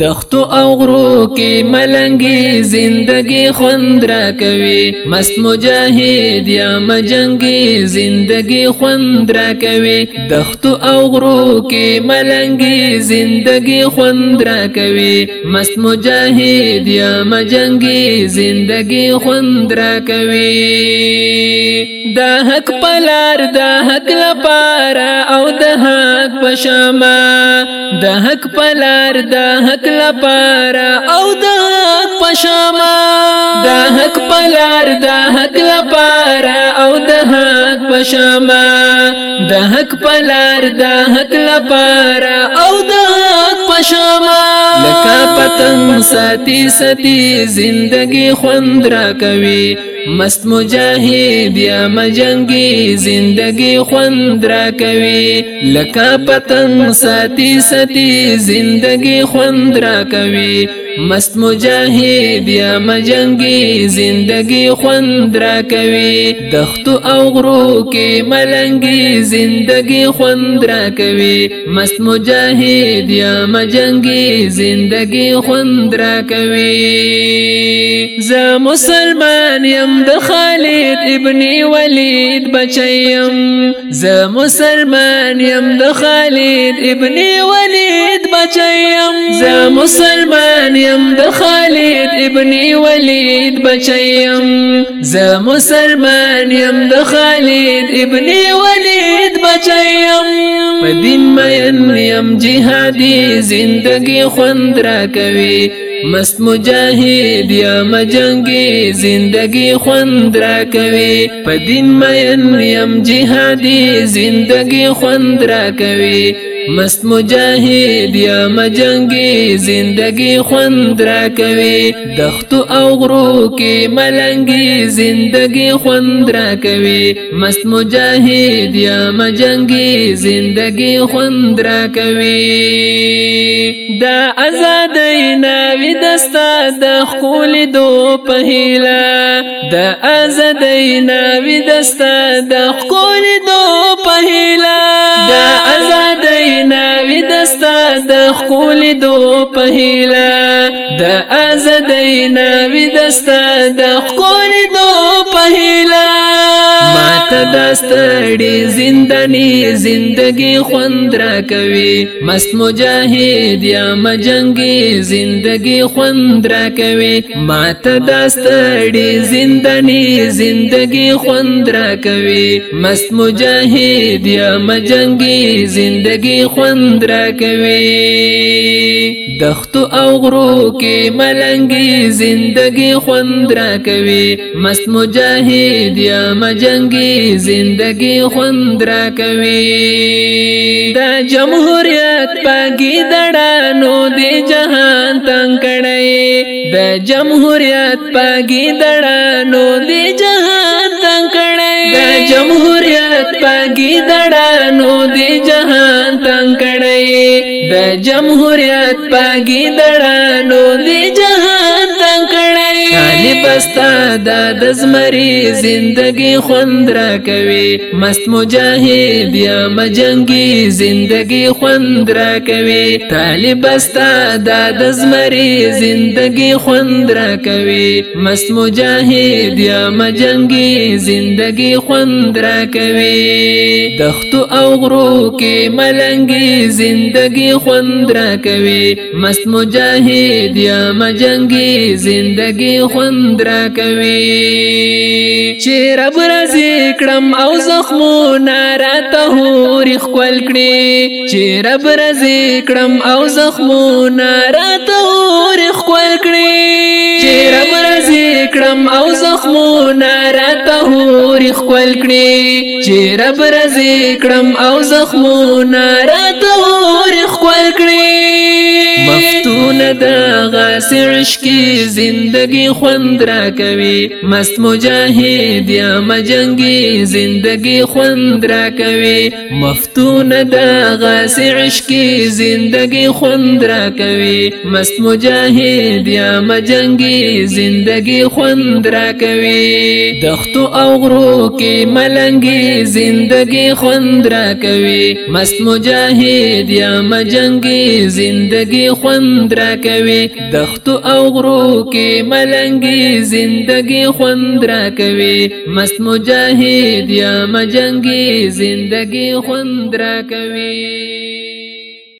دختو او غرو کې ملنګي زندگی خوند را کوي مست مجاهد یا مجنګي زندگی خوند را کوي دختو او غرو کې ملنګي زندگی خوند را کوي مست مجاهد یا مجنګي زندگی خوند را کوي د حق پلار د حق لپاره او د حق پشما د حق پلار د حق حق لپاره او د حق پشما د حق پلار د حق لپاره او د حق پشما د حق پلار د حق لپاره او د حق پشما لکه پتنګ ساتي ساتي زندگی خوند را کوي مست مجاهد یا مجنگی زندگی خوند را کوي لکه پتنګ ساتي ساتي زندگی خوند را کوي مست مجاهد یا مجنگی زندگی خوند را کوي دختو او غرو کې ملنګي زندگی خوند را کوي مست مجاهد یا مجنگی زندگی زندگی خوند را کوي ز مسلمان يم د خالد ابن ولید بچیم ز مسلمان يم د خالد ابن ولید بچیم زه مسلمان یم د خالد ابن ولید بچیم زه مسلمان یم د خالد ابن ولید بچیم په دین مین یم جهادي زندگی خوند را کوي مست مجاهد یا مجنگی زندگی خوند را کوي په دین مین یم جهادي زندگی خوند را کوي مست مجاهد یا مجنگی زندگی خوند را کوي دختو او غرو کې ملنګي زندگی خوند را کوي مست مجاهد یا مجنگی زندگی خوند را کوي دا آزادۍ ناوې دستا د خول دو په هیله دا آزادۍ ناوې دستا د خول دو په هیله د خول دو په هیله د ازدین وی دستا د خول ته داستړي زندنی زندگی خوند را کوي مست مجاهد یا مجنگی زندگی خوند را کوي ما ته داستړي زندنی زندگی خوند را کوي مست مجاهد یا مجنگی زندگی خوند را کوي دختو او غرو کې ملنګي زندگی خوند را کوي مست مجاهد یا مجنگی زندگی خوند را کوي دا جمهوریت پاګی دړانو دی جهان تنگ کړي د جمهوریت پاګی دړانو دی جهان تنگ کړي د جمهوریت پاګی دړانو دی جهان تنگ کړي د جمهوریت پاګی دړانو دی جهان تنگ کړي طالب ستا د دزمری زندگی خوند را کوي مست مجاهد یا مجنگی زندگی خوند را کوي طالب ستا د دزمری زندگی خوند را کوي مست مجاهد یا مجنگی زندگی خوند را کوي دختو او غرو کې ملنګي زندگی خوند را کوي مست مجاهد یا مجنگی زندگی خوند را کوي چې رب رزي کړم او زخمونه راته هوري خپل کړي چې رب رزي کړم او زخمونه راته هوري خپل کړي چې رب رزي کړم او زخمونه راته هوري خپل کړي چې رب رزي کړم او زخمونه راته هوري خپل کړي مفتون د غاسر عشقی زندگی خوند را کوي مست مجاهد یا مجنگی زندگی خوند را کوي مفتون د غاسر عشقی زندگی خوند را کوي مست مجاهد یا مجنگی زندگی خوند را کوي دختو او غرو کې ملنګي زندگی خوند را کوي مست مجاهد یا مجنگی زندگی خوند را کوي دختو او غرو کې ملنګي زندگی خوند را کوي مست مجاهد یا مجنګي زندگی خوند را کوي